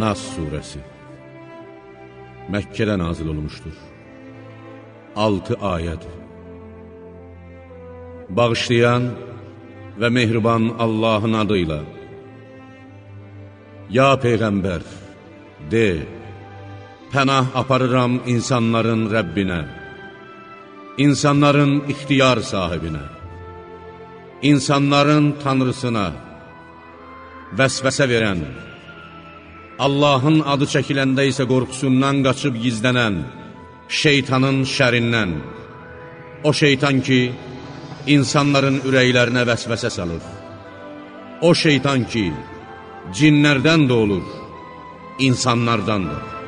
Nas surəsi Məkkədə nazil olmuşdur 6 ayəd Bağışlayan və mehriban Allahın adıyla Ya Peyğəmbər, de, pənah aparıram insanların Rəbbinə, insanların ixtiyar sahibinə, insanların tanrısına, vəsvəsə verən, Allahın adı çəkiləndə isə qorxusundan qaçıb gizlənən, şeytanın şərindən, o şeytan ki, insanların ürəklərinə vəsvəsə salır, o şeytan ki, cinlərdən də olur, insanlardan da.